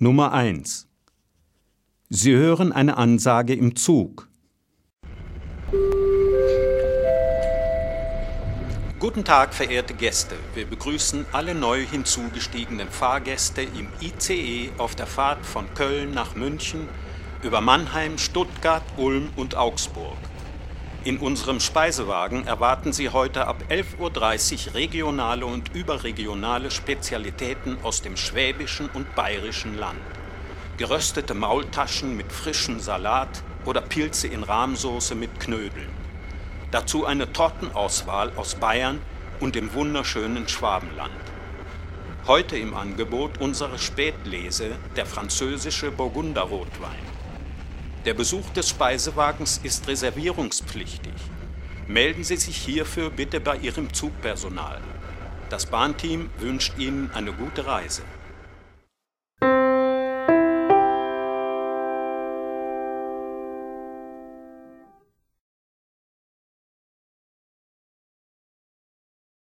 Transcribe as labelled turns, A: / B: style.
A: Nummer 1. Sie hören eine Ansage im Zug. Guten Tag, verehrte Gäste. Wir begrüßen alle neu hinzugestiegenen Fahrgäste im ICE auf der Fahrt von Köln nach München über Mannheim, Stuttgart, Ulm und Augsburg. In unserem Speisewagen erwarten Sie heute ab 11.30 Uhr regionale und überregionale Spezialitäten aus dem schwäbischen und bayerischen Land. Geröstete Maultaschen mit frischem Salat oder Pilze in Rahmsoße mit Knödeln. Dazu eine Tortenauswahl aus Bayern und dem wunderschönen Schwabenland. Heute im Angebot unsere Spätlese, der französische Burgunderrotwein. Der Besuch des Speisewagens ist reservierungspflichtig. Melden Sie sich hierfür bitte bei Ihrem Zugpersonal. Das Bahnteam wünscht Ihnen eine gute Reise.